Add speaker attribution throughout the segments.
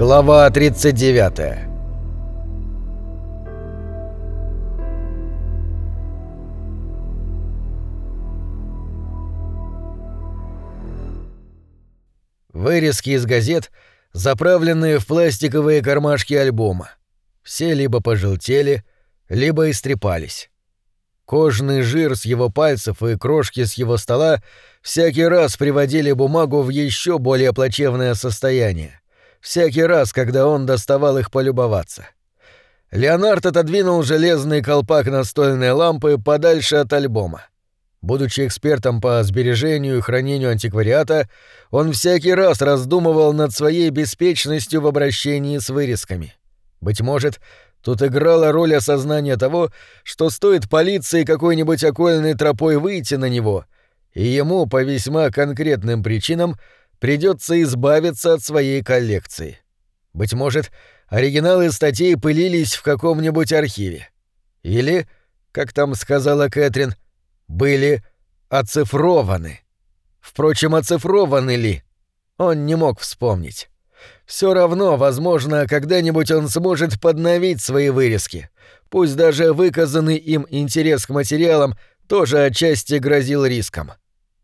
Speaker 1: Глава 39 Вырезки из газет, заправленные в пластиковые кармашки альбома. Все либо пожелтели, либо истрепались. Кожный жир с его пальцев и крошки с его стола всякий раз приводили бумагу в еще более плачевное состояние. Всякий раз, когда он доставал их полюбоваться. Леонард отодвинул железный колпак настольной лампы подальше от альбома. Будучи экспертом по сбережению и хранению антиквариата, он всякий раз раздумывал над своей беспечностью в обращении с вырезками. Быть может, тут играла роль осознания того, что стоит полиции какой-нибудь окольной тропой выйти на него, и ему по весьма конкретным причинам придется избавиться от своей коллекции. Быть может, оригиналы статей пылились в каком-нибудь архиве. Или, как там сказала Кэтрин, — были оцифрованы. Впрочем, оцифрованы ли? Он не мог вспомнить. Все равно, возможно, когда-нибудь он сможет подновить свои вырезки. Пусть даже выказанный им интерес к материалам тоже отчасти грозил риском.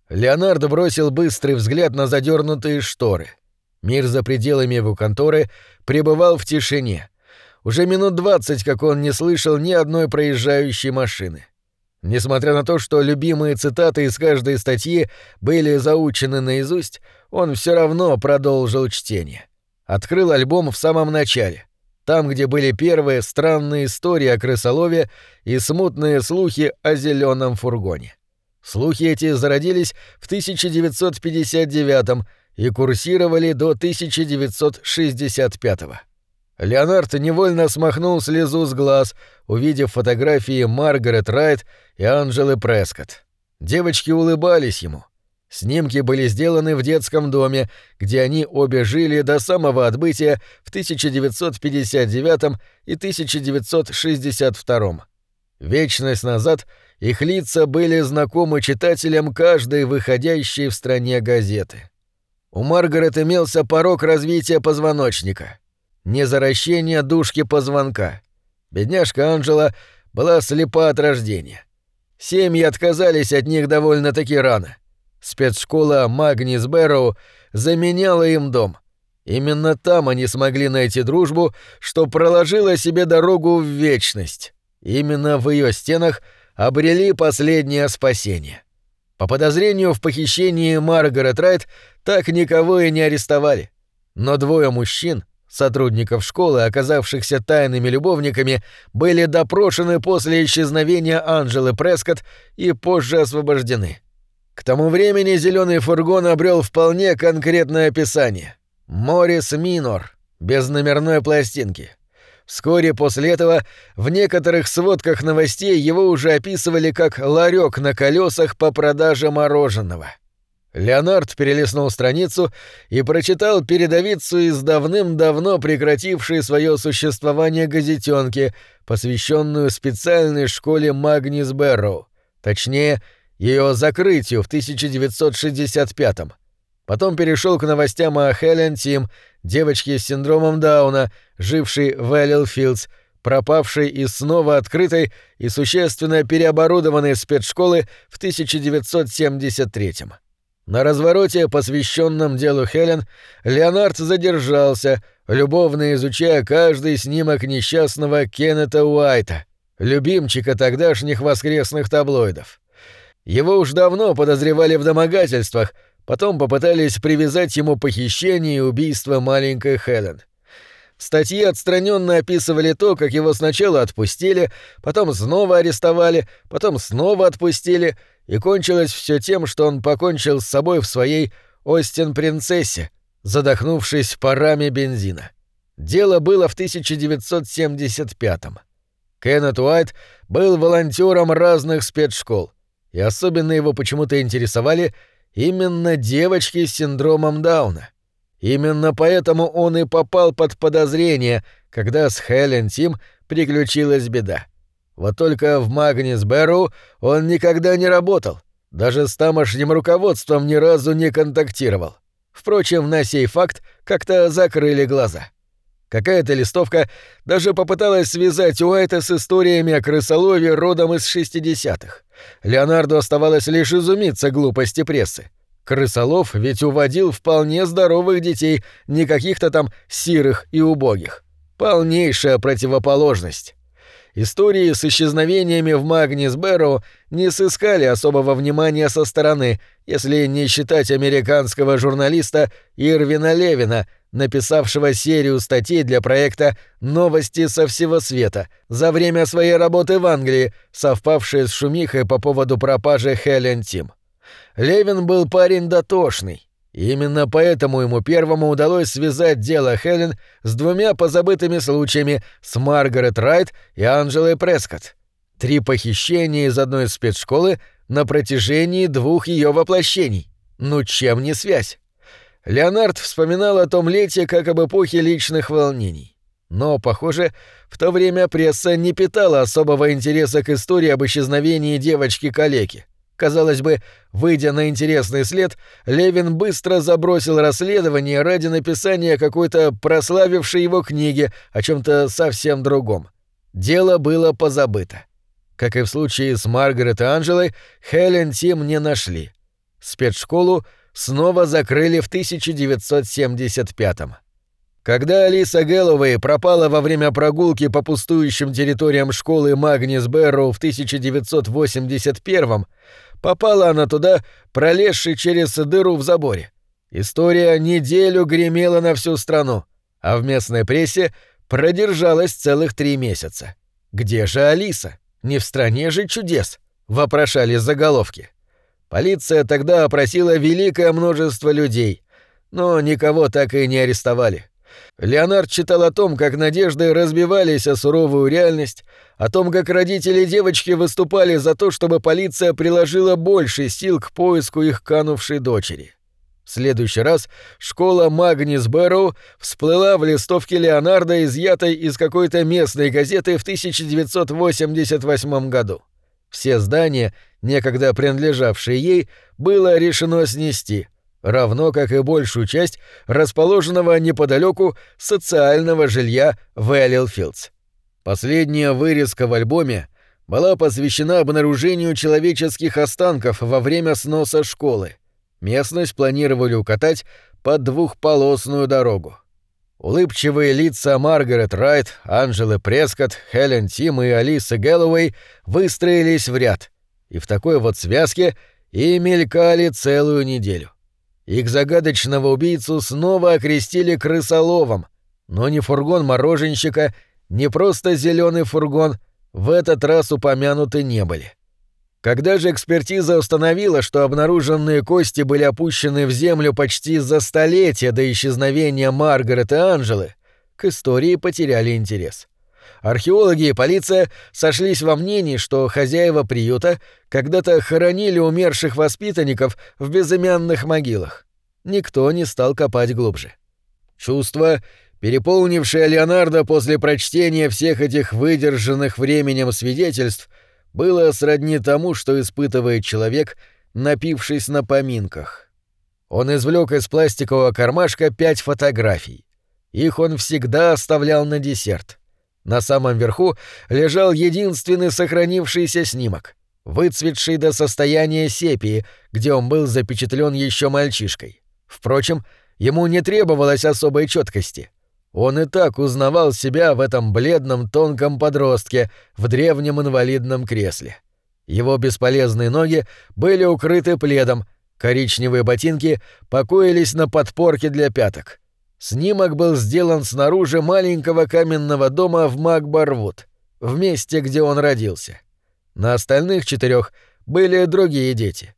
Speaker 1: Леонард бросил быстрый взгляд на задернутые шторы. Мир за пределами его конторы пребывал в тишине. Уже минут двадцать, как он не слышал ни одной проезжающей машины. Несмотря на то, что любимые цитаты из каждой статьи были заучены наизусть, он все равно продолжил чтение. Открыл альбом в самом начале, там, где были первые странные истории о крысолове и смутные слухи о зеленом фургоне. Слухи эти зародились в 1959 и курсировали до 1965 -го. Леонард невольно смахнул слезу с глаз, увидев фотографии Маргарет Райт и Анжелы Прескотт. Девочки улыбались ему. Снимки были сделаны в детском доме, где они обе жили до самого отбытия в 1959 и 1962. Вечность назад их лица были знакомы читателям каждой выходящей в стране газеты. У Маргарет имелся порог развития позвоночника — незаращение дужки позвонка. Бедняжка Анжела была слепа от рождения. Семьи отказались от них довольно-таки рано. Спецшкола Магнис Бэрроу заменяла им дом. Именно там они смогли найти дружбу, что проложила себе дорогу в вечность. Именно в ее стенах обрели последнее спасение. По подозрению в похищении Маргарет Райт так никого и не арестовали. Но двое мужчин — Сотрудников школы, оказавшихся тайными любовниками, были допрошены после исчезновения Анжелы Прескотт и позже освобождены. К тому времени зеленый фургон обрел вполне конкретное описание. Морис Минор, без номерной пластинки. Вскоре после этого в некоторых сводках новостей его уже описывали как ларек на колесах по продаже мороженого. Леонард перелистнул страницу и прочитал передовицу из давным-давно прекратившей свое существование газетенки, посвященную специальной школе Магнис Бэрроу, точнее, ее закрытию в 1965 -м. Потом перешел к новостям о Хелен Тим, девочке с синдромом Дауна, жившей в Эллилфилдс, пропавшей из снова открытой и существенно переоборудованной спецшколы в 1973 -м. На развороте, посвященном делу Хелен, Леонард задержался, любовно изучая каждый снимок несчастного Кеннета Уайта, любимчика тогдашних воскресных таблоидов. Его уж давно подозревали в домогательствах, потом попытались привязать ему похищение и убийство маленькой Хелен. Статьи отстраненно описывали то, как его сначала отпустили, потом снова арестовали, потом снова отпустили — и кончилось все тем, что он покончил с собой в своей Остин-принцессе, задохнувшись парами бензина. Дело было в 1975-м. Кеннет Уайт был волонтером разных спецшкол, и особенно его почему-то интересовали именно девочки с синдромом Дауна. Именно поэтому он и попал под подозрение, когда с Хелен Тим приключилась беда. Вот только в Магнис Бэрроу он никогда не работал, даже с тамошним руководством ни разу не контактировал. Впрочем, на сей факт как-то закрыли глаза. Какая-то листовка даже попыталась связать Уайта с историями о крысолове родом из 60-х. Леонарду оставалось лишь изумиться глупости прессы. Крысолов ведь уводил вполне здоровых детей, не каких-то там сирых и убогих. Полнейшая противоположность. Истории с исчезновениями в Магнис Бэрроу не сыскали особого внимания со стороны, если не считать американского журналиста Ирвина Левина, написавшего серию статей для проекта «Новости со всего света» за время своей работы в Англии, совпавшие с шумихой по поводу пропажи Хелен Тим. Левин был парень дотошный, именно поэтому ему первому удалось связать дело Хелен с двумя позабытыми случаями с Маргарет Райт и Анджелой Прескотт. Три похищения из одной спецшколы на протяжении двух ее воплощений. Ну чем не связь? Леонард вспоминал о том лете как об эпохе личных волнений. Но, похоже, в то время пресса не питала особого интереса к истории об исчезновении девочки-калеки. Казалось бы, выйдя на интересный след, Левин быстро забросил расследование ради написания какой-то прославившей его книги о чем-то совсем другом. Дело было позабыто. Как и в случае с Маргарет и Анжелой, Хелен Тим не нашли. Спецшколу снова закрыли в 1975 -м. Когда Алиса Гэллоуэй пропала во время прогулки по пустующим территориям школы Магнис в 1981 Попала она туда, пролезши через дыру в заборе. История неделю гремела на всю страну, а в местной прессе продержалась целых три месяца. «Где же Алиса? Не в стране же чудес?» — вопрошали заголовки. Полиция тогда опросила великое множество людей, но никого так и не арестовали. Леонард читал о том, как надежды разбивались о суровую реальность, о том, как родители девочки выступали за то, чтобы полиция приложила больше сил к поиску их канувшей дочери. В следующий раз школа Магнис Бэрроу всплыла в листовке Леонардо, изъятой из какой-то местной газеты в 1988 году. Все здания, некогда принадлежавшие ей, было решено снести — равно как и большую часть расположенного неподалеку социального жилья Вэллилфилдс. Последняя вырезка в альбоме была посвящена обнаружению человеческих останков во время сноса школы. Местность планировали укатать под двухполосную дорогу. Улыбчивые лица Маргарет Райт, Анжелы Прескотт, Хелен Тим и Алисы Гэллоуэй выстроились в ряд, и в такой вот связке и мелькали целую неделю. Их загадочного убийцу снова окрестили крысоловом, но ни фургон мороженщика, ни просто зеленый фургон в этот раз упомянуты не были. Когда же экспертиза установила, что обнаруженные кости были опущены в землю почти за столетие до исчезновения Маргарет и Анжелы, к истории потеряли интерес. Археологи и полиция сошлись во мнении, что хозяева приюта когда-то хоронили умерших воспитанников в безымянных могилах. Никто не стал копать глубже. Чувство, переполнившее Леонардо после прочтения всех этих выдержанных временем свидетельств, было сродни тому, что испытывает человек, напившись на поминках. Он извлек из пластикового кармашка пять фотографий. Их он всегда оставлял на десерт. На самом верху лежал единственный сохранившийся снимок, выцветший до состояния сепии, где он был запечатлен еще мальчишкой. Впрочем, ему не требовалось особой четкости. Он и так узнавал себя в этом бледном тонком подростке в древнем инвалидном кресле. Его бесполезные ноги были укрыты пледом, коричневые ботинки покоились на подпорке для пяток — Снимок был сделан снаружи маленького каменного дома в Макбарвуд, в месте, где он родился. На остальных четырех были другие дети.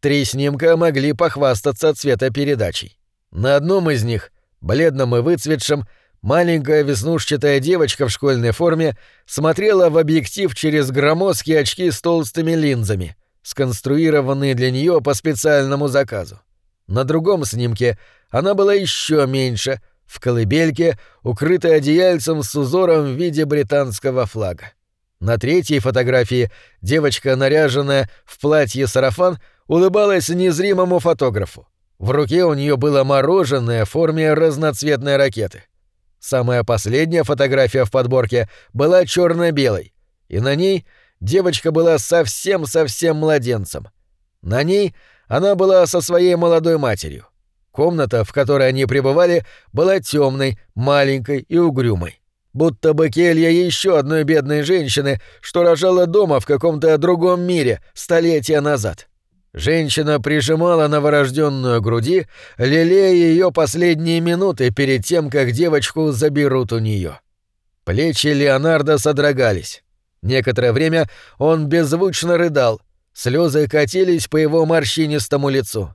Speaker 1: Три снимка могли похвастаться цветопередачей. На одном из них, бледном и выцветшем, маленькая веснушчатая девочка в школьной форме смотрела в объектив через громоздкие очки с толстыми линзами, сконструированные для нее по специальному заказу. На другом снимке она была еще меньше, в колыбельке, укрытой одеяльцем с узором в виде британского флага. На третьей фотографии девочка, наряженная в платье-сарафан, улыбалась незримому фотографу. В руке у нее было мороженое в форме разноцветной ракеты. Самая последняя фотография в подборке была черно-белой, и на ней девочка была совсем-совсем младенцем. На ней она была со своей молодой матерью. Комната, в которой они пребывали, была темной, маленькой и угрюмой. Будто бы келья еще одной бедной женщины, что рожала дома в каком-то другом мире столетия назад. Женщина прижимала новорожденную груди, лелея ее последние минуты перед тем, как девочку заберут у нее. Плечи Леонардо содрогались. Некоторое время он беззвучно рыдал, слезы катились по его морщинистому лицу.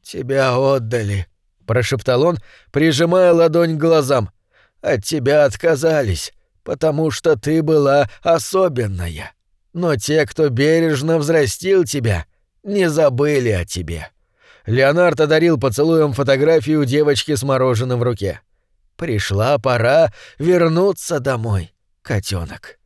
Speaker 1: «Тебя отдали», — прошептал он, прижимая ладонь к глазам. «От тебя отказались, потому что ты была особенная. Но те, кто бережно взрастил тебя, — не забыли о тебе». Леонард одарил поцелуем фотографию девочки с мороженым в руке. «Пришла пора вернуться домой, котенок.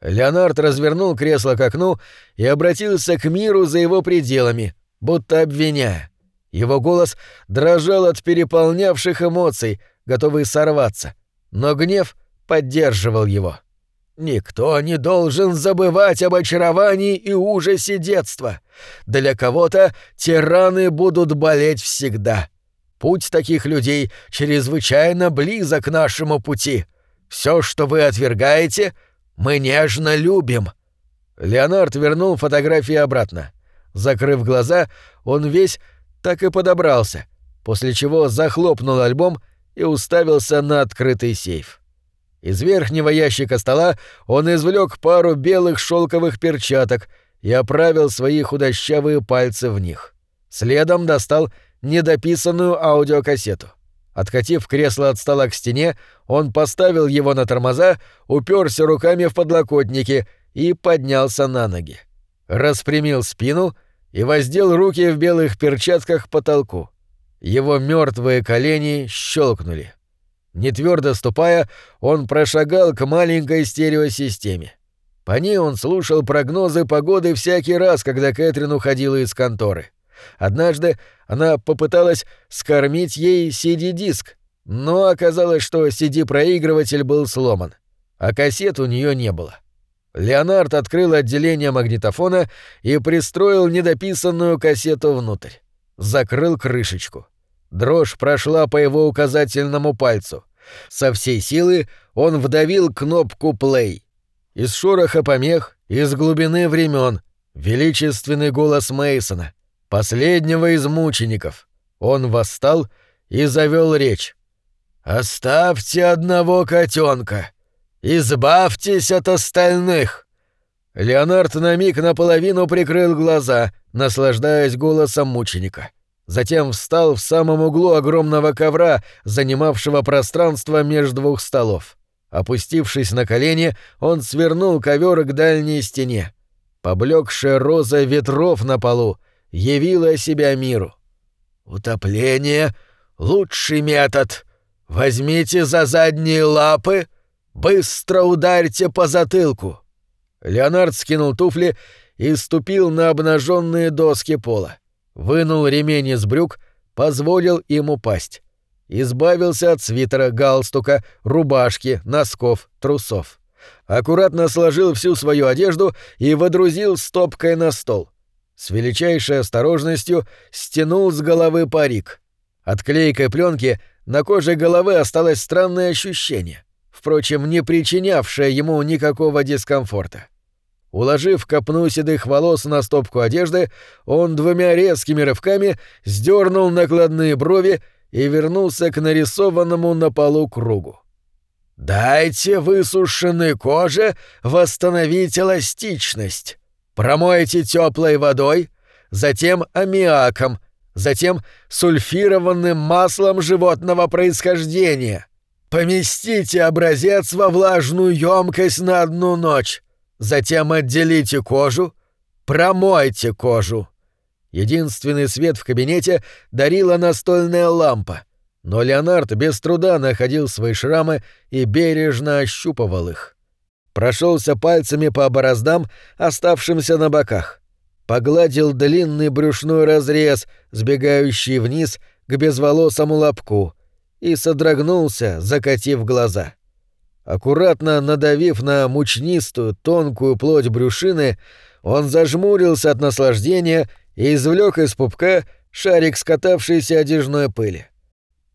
Speaker 1: Леонард развернул кресло к окну и обратился к миру за его пределами, будто обвиняя. Его голос дрожал от переполнявших эмоций, готовый сорваться, но гнев поддерживал его. Никто не должен забывать об очаровании и ужасе детства. Для кого-то тираны будут болеть всегда. Путь таких людей чрезвычайно близок к нашему пути. Все, что вы отвергаете, мы нежно любим». Леонард вернул фотографии обратно. Закрыв глаза, он весь так и подобрался, после чего захлопнул альбом и уставился на открытый сейф. Из верхнего ящика стола он извлек пару белых шелковых перчаток и оправил свои худощавые пальцы в них. Следом достал недописанную аудиокассету. Откатив кресло от стола к стене, он поставил его на тормоза, уперся руками в подлокотники и поднялся на ноги. Распрямил спину и воздел руки в белых перчатках к потолку. Его мертвые колени щелкнули. Не твердо ступая, он прошагал к маленькой стереосистеме. По ней он слушал прогнозы погоды всякий раз, когда Кэтрин уходила из конторы. Однажды она попыталась скормить ей CD-диск, но оказалось, что CD-проигрыватель был сломан, а кассет у нее не было. Леонард открыл отделение магнитофона и пристроил недописанную кассету внутрь. Закрыл крышечку. Дрожь прошла по его указательному пальцу. Со всей силы он вдавил кнопку «плей». Из шороха помех, из глубины времен, величественный голос Мейсона, последнего из мучеников. Он восстал и завел речь. «Оставьте одного котенка! Избавьтесь от остальных!» Леонард на миг наполовину прикрыл глаза, наслаждаясь голосом мученика. Затем встал в самом углу огромного ковра, занимавшего пространство между двух столов. Опустившись на колени, он свернул ковер к дальней стене. Поблекшая роза ветров на полу явила себя миру. «Утопление — лучший метод. Возьмите за задние лапы, быстро ударьте по затылку». Леонард скинул туфли и ступил на обнаженные доски пола вынул ремень из брюк, позволил им упасть. Избавился от свитера, галстука, рубашки, носков, трусов. Аккуратно сложил всю свою одежду и водрузил стопкой на стол. С величайшей осторожностью стянул с головы парик. От клейкой пленки на коже головы осталось странное ощущение, впрочем, не причинявшее ему никакого дискомфорта. Уложив копну седых волос на стопку одежды, он двумя резкими рывками сдернул накладные брови и вернулся к нарисованному на полу кругу. «Дайте высушенной коже восстановить эластичность. Промойте теплой водой, затем аммиаком, затем сульфированным маслом животного происхождения. Поместите образец во влажную емкость на одну ночь. Затем отделите кожу, промойте кожу. Единственный свет в кабинете дарила настольная лампа, но Леонард без труда находил свои шрамы и бережно ощупывал их. Прошелся пальцами по бороздам, оставшимся на боках. Погладил длинный брюшной разрез, сбегающий вниз к безволосому лобку, и содрогнулся, закатив глаза. Аккуратно надавив на мучнистую, тонкую плоть брюшины, он зажмурился от наслаждения и извлек из пупка шарик скатавшейся одежной пыли.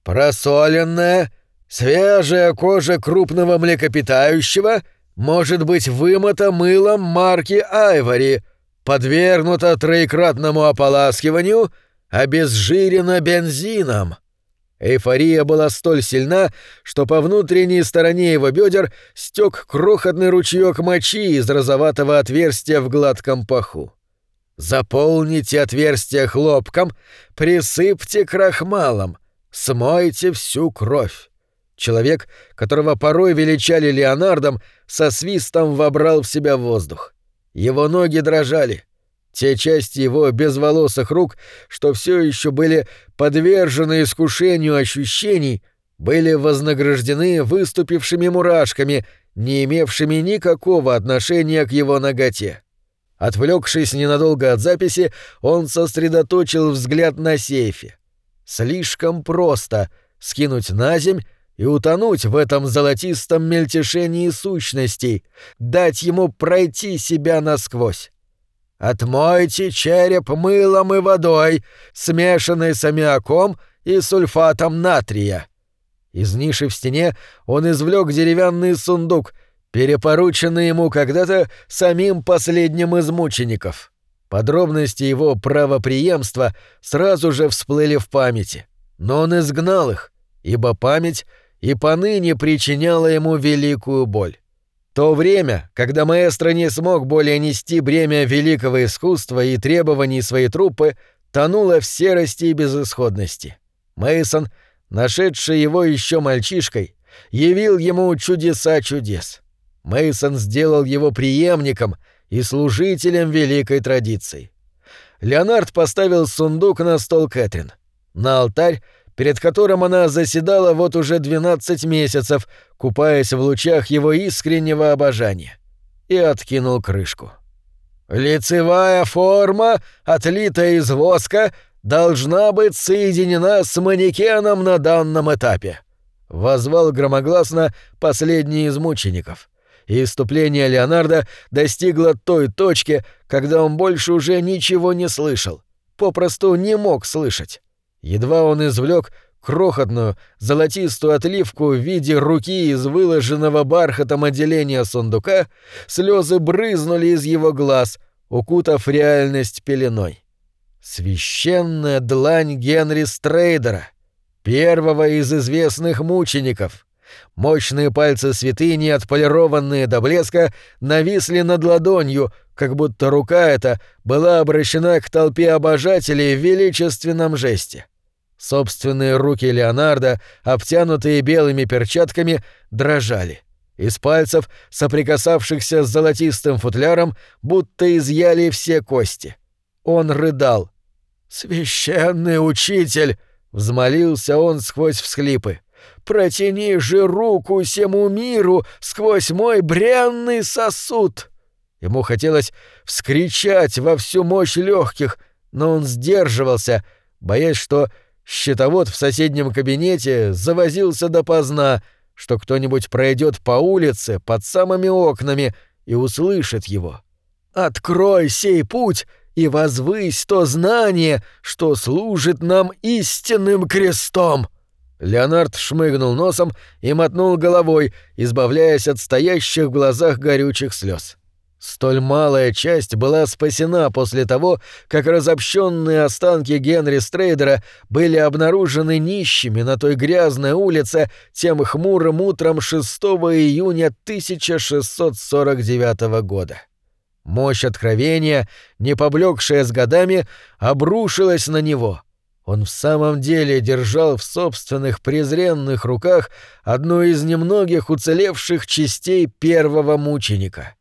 Speaker 1: «Просоленная, свежая кожа крупного млекопитающего может быть вымыта мылом марки Айвори, подвергнута троекратному ополаскиванию, обезжирена бензином». Эйфория была столь сильна, что по внутренней стороне его бедер стек крохотный ручеек мочи из розоватого отверстия в гладком паху. Заполните отверстие хлопком, присыпьте крахмалом, смойте всю кровь. Человек, которого порой величали Леонардом, со свистом вобрал в себя воздух. Его ноги дрожали — те части его безволосых рук, что все еще были подвержены искушению ощущений, были вознаграждены выступившими мурашками, не имевшими никакого отношения к его ноготе. Отвлекшись ненадолго от записи, он сосредоточил взгляд на сейфе. Слишком просто скинуть на земь и утонуть в этом золотистом мельтешении сущностей, дать ему пройти себя насквозь. Отмойте череп мылом и водой, смешанной с аммиаком и сульфатом натрия. Из ниши в стене он извлек деревянный сундук, перепорученный ему когда-то самим последним из мучеников. Подробности его правоприемства сразу же всплыли в памяти, но он изгнал их, ибо память и поныне причиняла ему великую боль. То время, когда маэстро не смог более нести бремя великого искусства и требований своей труппы, тонуло в серости и безысходности. Мейсон, нашедший его еще мальчишкой, явил ему чудеса чудес. Мейсон сделал его преемником и служителем великой традиции. Леонард поставил сундук на стол Кэтрин. На алтарь перед которым она заседала вот уже 12 месяцев, купаясь в лучах его искреннего обожания, и откинул крышку. «Лицевая форма, отлитая из воска, должна быть соединена с манекеном на данном этапе», — возвал громогласно последний из мучеников. И иступление Леонардо достигло той точки, когда он больше уже ничего не слышал, попросту не мог слышать. Едва он извлек крохотную золотистую отливку в виде руки из выложенного бархатом отделения сундука, слезы брызнули из его глаз, укутав реальность пеленой. Священная длань Генри Стрейдера, первого из известных мучеников. Мощные пальцы святыни, отполированные до блеска, нависли над ладонью, как будто рука эта была обращена к толпе обожателей в величественном жесте. Собственные руки Леонардо, обтянутые белыми перчатками, дрожали. Из пальцев, соприкасавшихся с золотистым футляром, будто изъяли все кости. Он рыдал. «Священный учитель!» — взмолился он сквозь всхлипы. «Протяни же руку всему миру сквозь мой бренный сосуд!» Ему хотелось вскричать во всю мощь легких, но он сдерживался, боясь, что Щитовод в соседнем кабинете завозился допоздна, что кто-нибудь пройдет по улице под самыми окнами и услышит его. «Открой сей путь и возвысь то знание, что служит нам истинным крестом!» Леонард шмыгнул носом и мотнул головой, избавляясь от стоящих в глазах горючих слез. Столь малая часть была спасена после того, как разобщенные останки Генри Стрейдера были обнаружены нищими на той грязной улице тем хмурым утром 6 июня 1649 года. Мощь откровения, не поблекшая с годами, обрушилась на него. Он в самом деле держал в собственных презренных руках одну из немногих уцелевших частей первого мученика —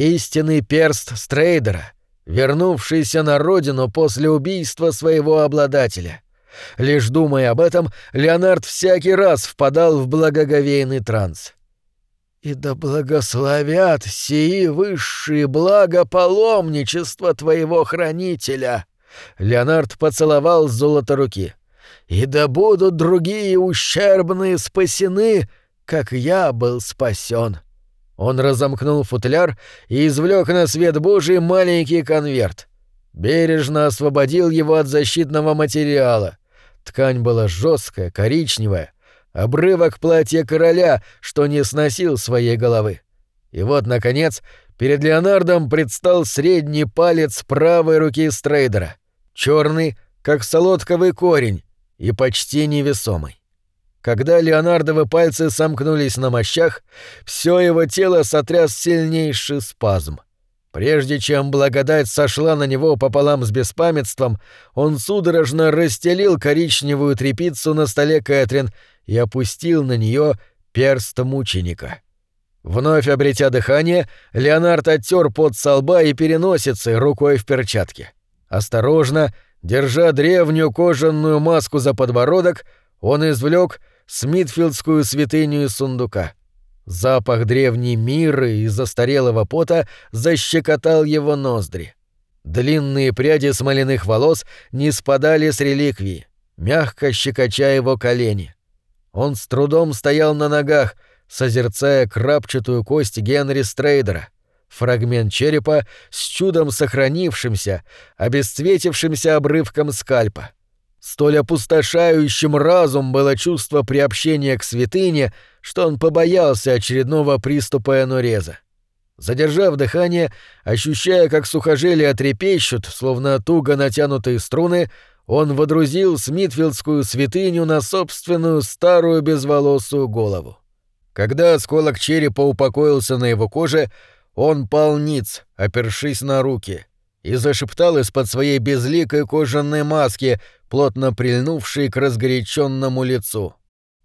Speaker 1: истинный перст Стрейдера, вернувшийся на родину после убийства своего обладателя. Лишь думая об этом, Леонард всякий раз впадал в благоговейный транс. «И да благословят сии высшие блага паломничества твоего хранителя!» Леонард поцеловал золото руки. и да будут другие ущербные спасены, как я был спасен. Он разомкнул футляр и извлек на свет Божий маленький конверт. Бережно освободил его от защитного материала. Ткань была жесткая, коричневая, обрывок платья короля, что не сносил своей головы. И вот, наконец, перед Леонардом предстал средний палец правой руки Стрейдера, черный, как солодковый корень, и почти невесомый. Когда Леонардовы пальцы сомкнулись на мощах, все его тело сотряс сильнейший спазм. Прежде чем благодать сошла на него пополам с беспамятством, он судорожно расстелил коричневую трепицу на столе Кэтрин и опустил на нее перст мученика. Вновь обретя дыхание, Леонард оттер пот со и переносицы рукой в перчатке. Осторожно, держа древнюю кожаную маску за подбородок, он извлек Смитфилдскую святыню из сундука. Запах древней миры и застарелого пота защекотал его ноздри. Длинные пряди смоляных волос не спадали с реликвии, мягко щекоча его колени. Он с трудом стоял на ногах, созерцая крапчатую кость Генри Стрейдера, фрагмент черепа с чудом сохранившимся, обесцветившимся обрывком скальпа. Столь опустошающим разум было чувство приобщения к святыне, что он побоялся очередного приступа энуреза. Задержав дыхание, ощущая, как сухожилия трепещут, словно туго натянутые струны, он водрузил Смитфилдскую святыню на собственную старую безволосую голову. Когда осколок черепа упокоился на его коже, он пал ниц, опершись на руки, и зашептал из-под своей безликой кожаной маски, плотно прильнувшей к разгоряченному лицу.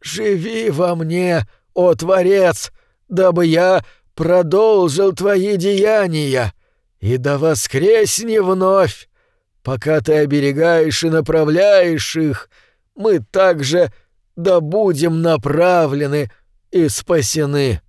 Speaker 1: «Живи во мне, о Творец, дабы я продолжил твои деяния, и да воскресни вновь! Пока ты оберегаешь и направляешь их, мы также да будем направлены и спасены».